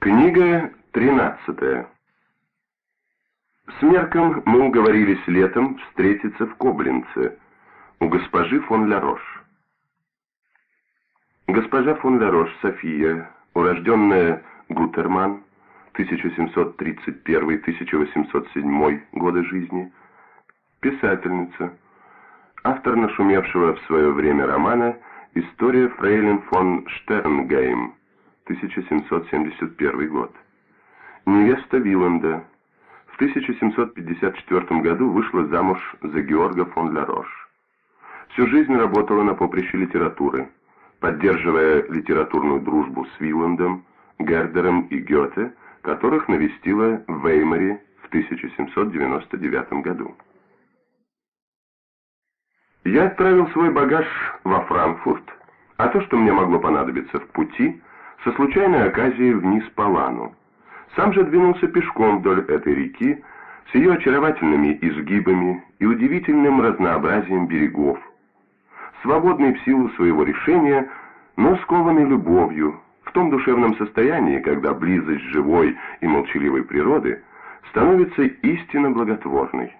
Книга 13. С Мерком мы уговорились летом встретиться в Коблинце у госпожи фон Ларош. Госпожа фон Ларош София, урожденная Гутерман, 1731-1807 годы жизни, писательница, автор нашумевшего в свое время романа «История фрейлин фон Штернгейм», 1771 год. Невеста Виланда. В 1754 году вышла замуж за Георга фон Ларош. Всю жизнь работала на поприще литературы, поддерживая литературную дружбу с Виландом, Гердером и Гёте, которых навестила в Веймаре в 1799 году. Я отправил свой багаж во Франкфурт, а то, что мне могло понадобиться в пути – со случайной оказией вниз по Лану. Сам же двинулся пешком вдоль этой реки с ее очаровательными изгибами и удивительным разнообразием берегов. Свободный в силу своего решения, но скованный любовью, в том душевном состоянии, когда близость живой и молчаливой природы становится истинно благотворной.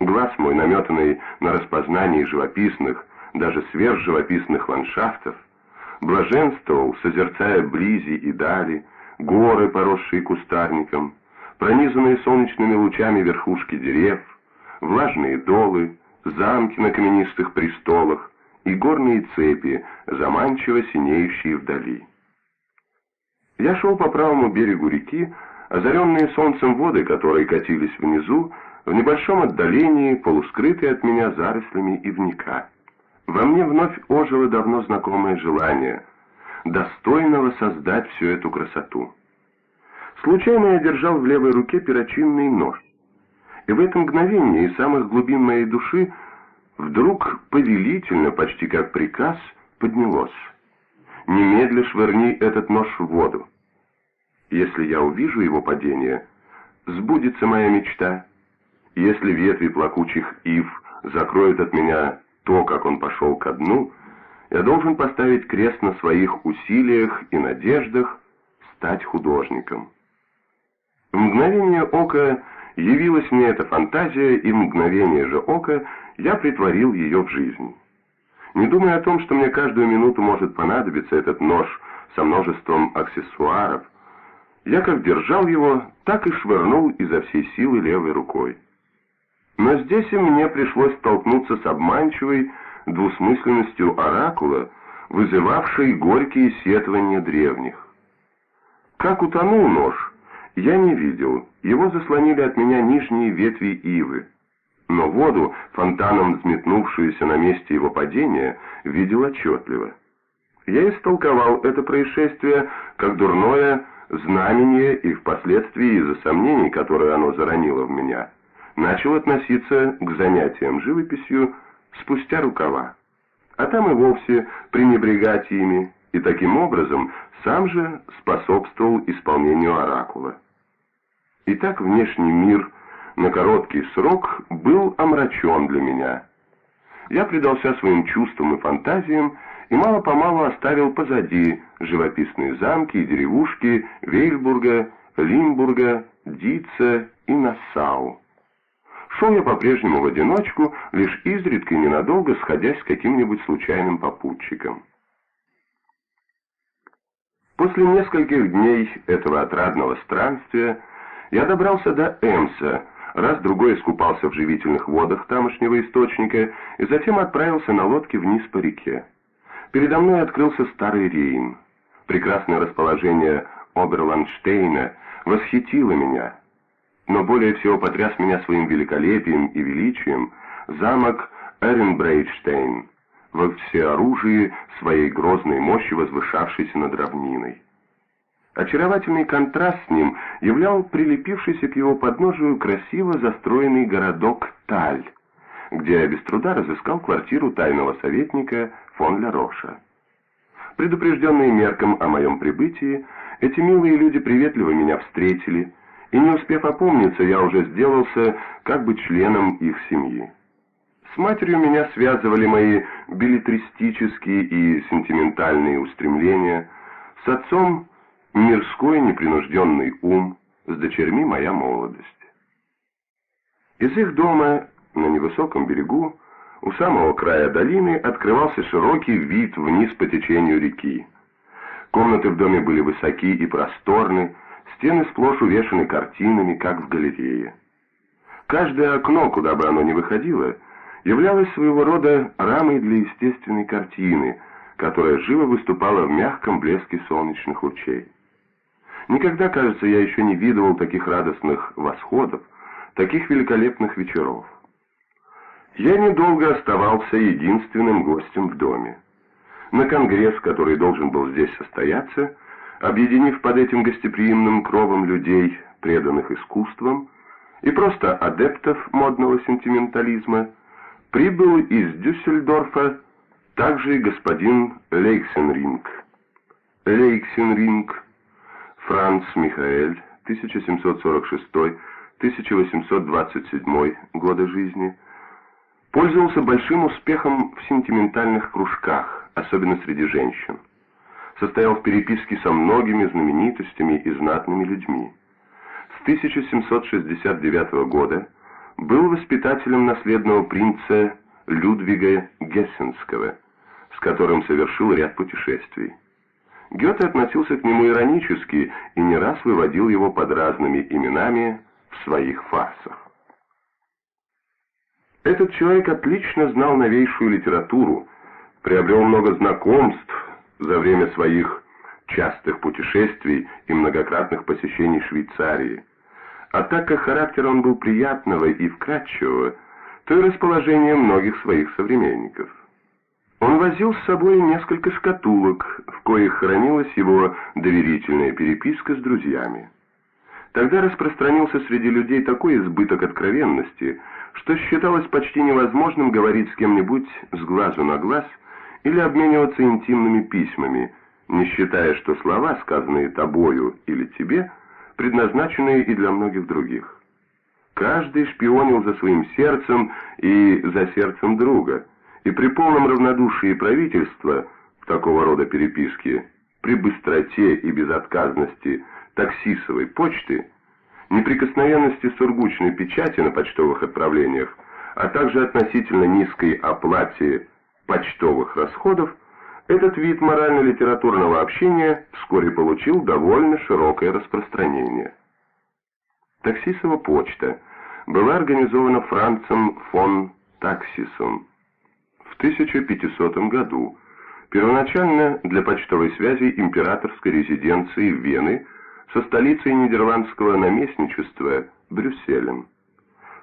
Глаз мой, наметанный на распознании живописных, даже сверхживописных ландшафтов, блаженствовал, созерцая близи и дали, горы, поросшие кустарником, пронизанные солнечными лучами верхушки дерев, влажные долы, замки на каменистых престолах и горные цепи, заманчиво синеющие вдали. Я шел по правому берегу реки, озаренные солнцем воды, которые катились внизу, в небольшом отдалении, полускрытые от меня зарослями ивника. Во мне вновь ожило давно знакомое желание, достойного создать всю эту красоту. Случайно я держал в левой руке перочинный нож, и в это мгновение из самых глубин моей души вдруг повелительно, почти как приказ, поднялось. «Немедля швырни этот нож в воду. Если я увижу его падение, сбудется моя мечта. Если ветви плакучих ив закроют от меня то, как он пошел ко дну, я должен поставить крест на своих усилиях и надеждах стать художником. В мгновение ока явилась мне эта фантазия, и мгновение же ока я притворил ее в жизнь. Не думая о том, что мне каждую минуту может понадобиться этот нож со множеством аксессуаров, я как держал его, так и швырнул изо всей силы левой рукой. Но здесь и мне пришлось столкнуться с обманчивой двусмысленностью оракула, вызывавшей горькие сетования древних. Как утонул нож, я не видел, его заслонили от меня нижние ветви ивы. Но воду, фонтаном взметнувшуюся на месте его падения, видел отчетливо. Я истолковал это происшествие как дурное знамение и впоследствии из-за сомнений, которые оно заронило в меня – начал относиться к занятиям живописью спустя рукава, а там и вовсе пренебрегать ими, и таким образом сам же способствовал исполнению оракула. Итак, внешний мир на короткий срок был омрачен для меня. Я предался своим чувствам и фантазиям и мало-помалу оставил позади живописные замки и деревушки Вейльбурга, Лимбурга, Дица и Нассау. Шел я по-прежнему в одиночку, лишь изредка и ненадолго сходясь с каким-нибудь случайным попутчиком. После нескольких дней этого отрадного странствия я добрался до Эмса, раз-другой искупался в живительных водах тамошнего источника и затем отправился на лодке вниз по реке. Передо мной открылся старый Рейн. Прекрасное расположение Оберландштейна восхитило меня – но более всего потряс меня своим великолепием и величием замок Эренбрейдштейн, во всеоружии своей грозной мощи возвышавшийся над равниной. Очаровательный контраст с ним являл прилепившийся к его подножию красиво застроенный городок Таль, где я без труда разыскал квартиру тайного советника фон Лароша. Предупрежденные мерком о моем прибытии, эти милые люди приветливо меня встретили, и не успев опомниться, я уже сделался как бы членом их семьи. С матерью меня связывали мои билетристические и сентиментальные устремления, с отцом мирской непринужденный ум, с дочерьми моя молодость. Из их дома на невысоком берегу у самого края долины открывался широкий вид вниз по течению реки. Комнаты в доме были высоки и просторны, стены сплошь увешаны картинами, как в галерее. Каждое окно, куда бы оно ни выходило, являлось своего рода рамой для естественной картины, которая живо выступала в мягком блеске солнечных лучей. Никогда, кажется, я еще не видывал таких радостных восходов, таких великолепных вечеров. Я недолго оставался единственным гостем в доме. На конгресс, который должен был здесь состояться, объединив под этим гостеприимным кровом людей, преданных искусствам, и просто адептов модного сентиментализма, прибыл из Дюссельдорфа также и господин Лейхсенринг. Лейхсенринг, Франц Михаэль, 1746-1827 годы жизни, пользовался большим успехом в сентиментальных кружках, особенно среди женщин. Состоял в переписке со многими знаменитостями и знатными людьми. С 1769 года был воспитателем наследного принца Людвига Гессенского, с которым совершил ряд путешествий. Гёте относился к нему иронически и не раз выводил его под разными именами в своих фарсах. Этот человек отлично знал новейшую литературу, приобрел много знакомств за время своих частых путешествий и многократных посещений Швейцарии. А так как характер он был приятного и вкрадчивого, то и расположение многих своих современников. Он возил с собой несколько шкатулок, в коих хранилась его доверительная переписка с друзьями. Тогда распространился среди людей такой избыток откровенности, что считалось почти невозможным говорить с кем-нибудь с глазу на глаз или обмениваться интимными письмами, не считая, что слова, сказанные тобою или тебе, предназначены и для многих других. Каждый шпионил за своим сердцем и за сердцем друга, и при полном равнодушии правительства такого рода переписке, при быстроте и безотказности таксисовой почты, неприкосновенности сургучной печати на почтовых отправлениях, а также относительно низкой оплате почтовых расходов, этот вид морально-литературного общения вскоре получил довольно широкое распространение. Таксисова почта была организована Францем фон Таксисом в 1500 году, первоначально для почтовой связи императорской резиденции Вены со столицей нидерландского наместничества Брюсселем.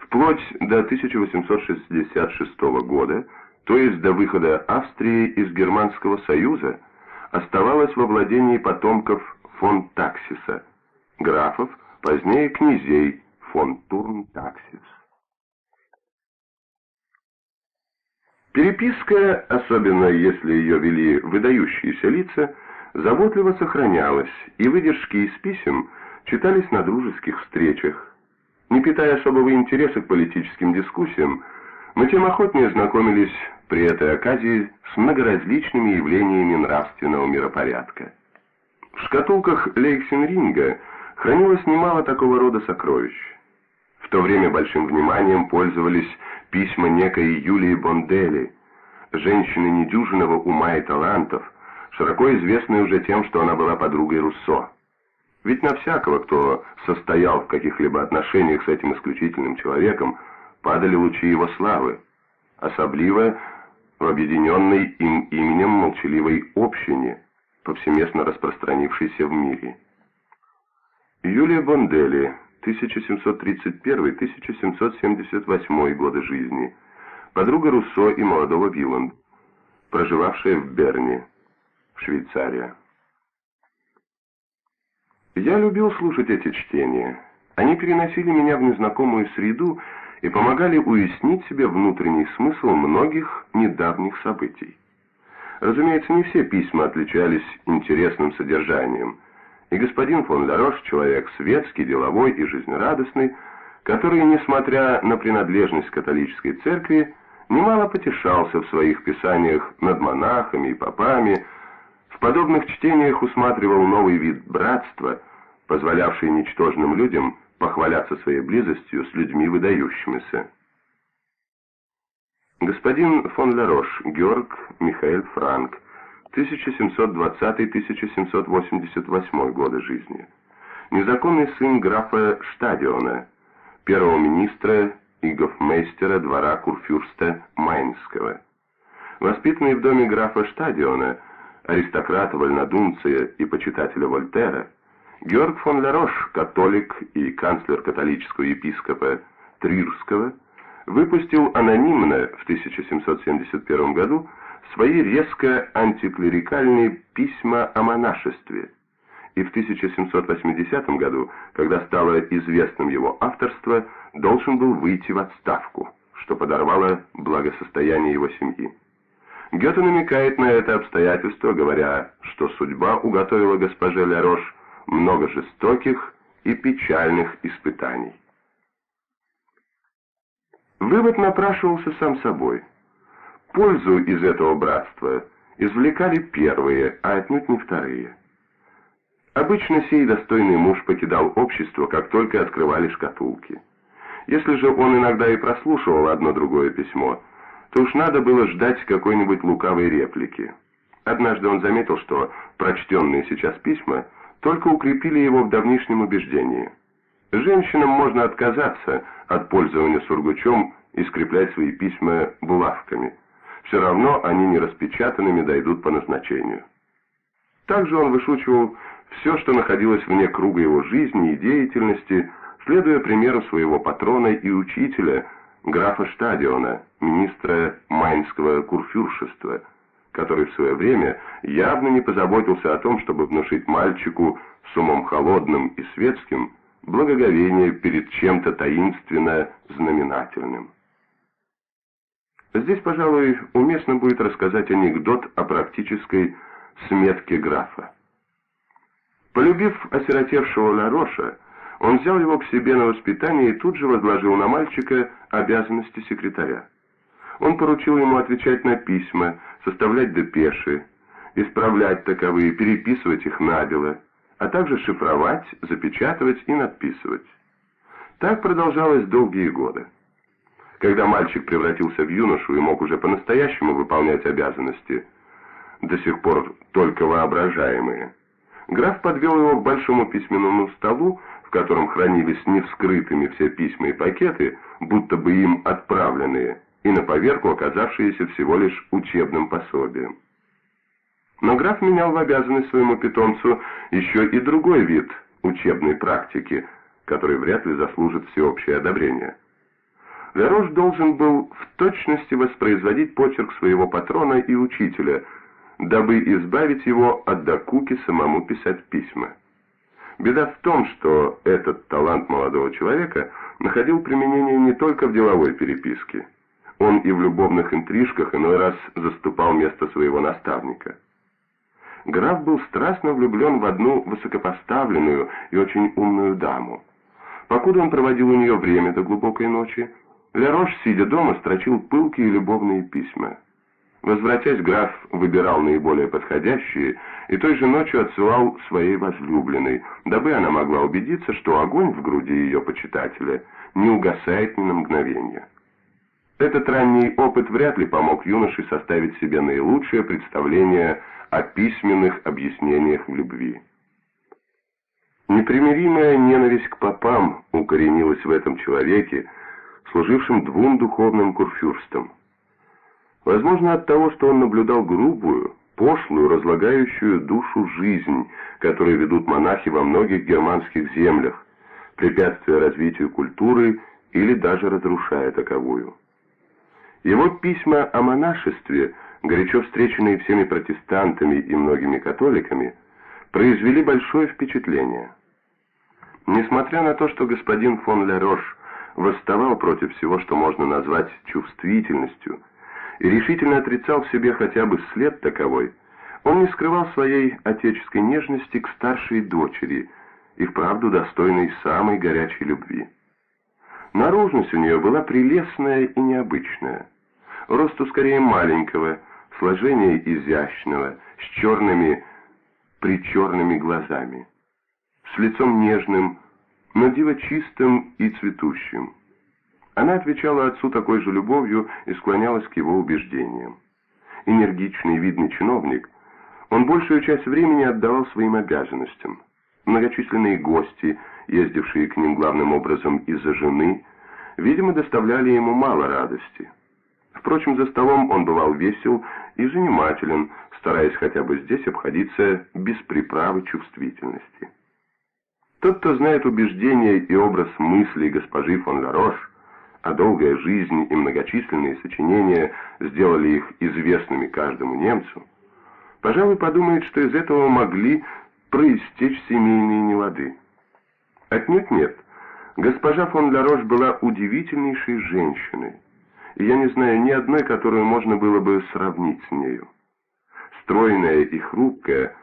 Вплоть до 1866 года, то есть до выхода Австрии из Германского союза, оставалась во владении потомков фон Таксиса, графов, позднее князей фон Турн-Таксис. Переписка, особенно если ее вели выдающиеся лица, заботливо сохранялась, и выдержки из писем читались на дружеских встречах. Не питая особого интереса к политическим дискуссиям, мы тем охотнее знакомились при этой оказии с многоразличными явлениями нравственного миропорядка. В шкатулках Лейксенринга хранилось немало такого рода сокровищ. В то время большим вниманием пользовались письма некой Юлии Бондели, женщины недюжинного ума и талантов, широко известной уже тем, что она была подругой Руссо. Ведь на всякого, кто состоял в каких-либо отношениях с этим исключительным человеком, падали лучи его славы, особливо в объединенной им именем молчаливой общине, повсеместно распространившейся в мире. Юлия Бондели, 1731-1778 годы жизни, подруга Руссо и молодого Виланд, проживавшая в Берне, Швейцария. Я любил слушать эти чтения. Они переносили меня в незнакомую среду и помогали уяснить себе внутренний смысл многих недавних событий. Разумеется, не все письма отличались интересным содержанием, и господин фон Ларош, человек светский, деловой и жизнерадостный, который, несмотря на принадлежность к католической церкви, немало потешался в своих писаниях над монахами и попами, В подобных чтениях усматривал новый вид братства, позволявший ничтожным людям похваляться своей близостью с людьми выдающимися. Господин фон Ларош, Георг Михаил Франк, 1720-1788 годы жизни. Незаконный сын графа Штадиона, первого министра и гофмейстера двора Курфюрста Майнского. Воспитанный в доме графа Штадиона, аристократа, вольнодумца и почитателя Вольтера, Георг фон Ларош, католик и канцлер католического епископа Трирского, выпустил анонимно в 1771 году свои резко антиклерикальные письма о монашестве, и в 1780 году, когда стало известным его авторство, должен был выйти в отставку, что подорвало благосостояние его семьи. Гёте намекает на это обстоятельство, говоря, что судьба уготовила госпоже Лярош много жестоких и печальных испытаний. Вывод напрашивался сам собой. Пользу из этого братства извлекали первые, а отнюдь не вторые. Обычно сей достойный муж покидал общество, как только открывали шкатулки. Если же он иногда и прослушивал одно-другое письмо, то уж надо было ждать какой-нибудь лукавой реплики. Однажды он заметил, что прочтенные сейчас письма только укрепили его в давнишнем убеждении. Женщинам можно отказаться от пользования сургучом и скреплять свои письма булавками. Все равно они не распечатанными дойдут по назначению. Также он вышучивал все, что находилось вне круга его жизни и деятельности, следуя примеру своего патрона и учителя, графа Штадиона, министра Майнского курфюршества, который в свое время явно не позаботился о том, чтобы внушить мальчику с умом холодным и светским благоговение перед чем-то таинственно знаменательным. Здесь, пожалуй, уместно будет рассказать анекдот о практической сметке графа. Полюбив осиротевшего Лароша, он взял его к себе на воспитание и тут же возложил на мальчика обязанности секретаря. Он поручил ему отвечать на письма, составлять депеши, исправлять таковые, переписывать их набело, а также шифровать, запечатывать и надписывать. Так продолжалось долгие годы. Когда мальчик превратился в юношу и мог уже по-настоящему выполнять обязанности, до сих пор только воображаемые, Граф подвел его к большому письменному столу, в котором хранились невскрытыми все письма и пакеты, будто бы им отправленные, и на поверку оказавшиеся всего лишь учебным пособием. Но граф менял в обязанность своему питомцу еще и другой вид учебной практики, который вряд ли заслужит всеобщее одобрение. Лерош должен был в точности воспроизводить почерк своего патрона и учителя – дабы избавить его от докуки самому писать письма. Беда в том, что этот талант молодого человека находил применение не только в деловой переписке. Он и в любовных интрижках иной раз заступал место своего наставника. Граф был страстно влюблен в одну высокопоставленную и очень умную даму. Покуда он проводил у нее время до глубокой ночи, Лярош, сидя дома, строчил пылкие любовные письма. Возвратясь, граф выбирал наиболее подходящие и той же ночью отсылал своей возлюбленной, дабы она могла убедиться, что огонь в груди ее почитателя не угасает ни на мгновение. Этот ранний опыт вряд ли помог юноше составить себе наилучшее представление о письменных объяснениях в любви. Непримиримая ненависть к попам укоренилась в этом человеке, служившем двум духовным курфюрстам – Возможно, от того, что он наблюдал грубую, пошлую, разлагающую душу жизнь, которую ведут монахи во многих германских землях, препятствуя развитию культуры или даже разрушая таковую. Его письма о монашестве, горячо встреченные всеми протестантами и многими католиками, произвели большое впечатление. Несмотря на то, что господин фон Лерош восставал против всего, что можно назвать чувствительностью, и решительно отрицал в себе хотя бы след таковой, он не скрывал своей отеческой нежности к старшей дочери и вправду достойной самой горячей любви. Наружность у нее была прелестная и необычная. Росту скорее маленького, сложения изящного, с черными, причерными глазами, с лицом нежным, но диво чистым и цветущим. Она отвечала отцу такой же любовью и склонялась к его убеждениям. Энергичный, видный чиновник, он большую часть времени отдавал своим обязанностям. Многочисленные гости, ездившие к ним главным образом из-за жены, видимо, доставляли ему мало радости. Впрочем, за столом он бывал весел и занимателен, стараясь хотя бы здесь обходиться без приправы чувствительности. Тот, кто знает убеждения и образ мыслей госпожи фон Ларош, а долгая жизнь и многочисленные сочинения сделали их известными каждому немцу, пожалуй, подумает, что из этого могли проистечь семейные нелады. Отнюдь нет. Госпожа фон Ларош была удивительнейшей женщиной, и я не знаю ни одной, которую можно было бы сравнить с нею. Стройная и хрупкая,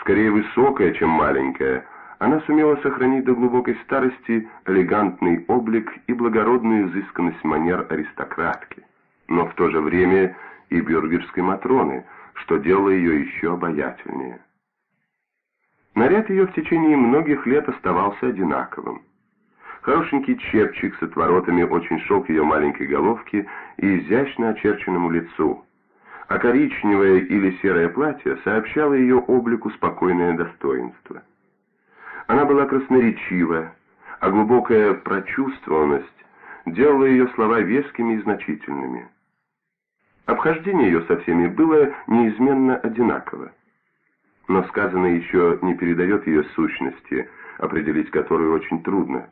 скорее высокая, чем маленькая, она сумела сохранить до глубокой старости элегантный облик и благородную изысканность манер аристократки, но в то же время и бюргерской Матроны, что делало ее еще обаятельнее. Наряд ее в течение многих лет оставался одинаковым. Хорошенький чепчик с отворотами очень шел к ее маленькой головке и изящно очерченному лицу, а коричневое или серое платье сообщало ее облику спокойное достоинство. Она была красноречива, а глубокая прочувствованность делала ее слова вескими и значительными. Обхождение ее со всеми было неизменно одинаково. Но сказанное еще не передает ее сущности, определить которую очень трудно.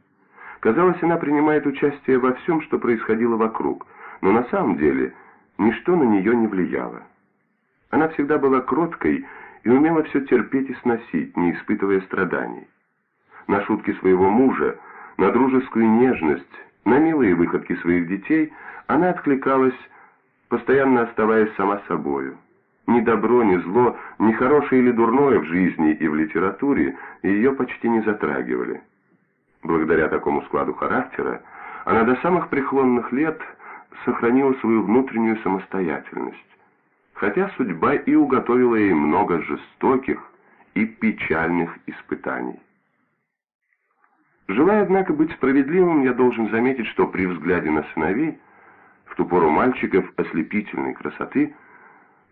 Казалось, она принимает участие во всем, что происходило вокруг, но на самом деле ничто на нее не влияло. Она всегда была кроткой и умела все терпеть и сносить, не испытывая страданий на шутки своего мужа, на дружескую нежность, на милые выходки своих детей, она откликалась, постоянно оставаясь сама собою. Ни добро, ни зло, ни хорошее или дурное в жизни и в литературе ее почти не затрагивали. Благодаря такому складу характера, она до самых преклонных лет сохранила свою внутреннюю самостоятельность, хотя судьба и уготовила ей много жестоких и печальных испытаний. Желая, однако, быть справедливым, я должен заметить, что при взгляде на сыновей, в ту пору мальчиков ослепительной красоты,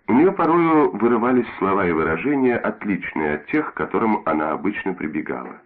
у нее порою вырывались слова и выражения, отличные от тех, к которым она обычно прибегала.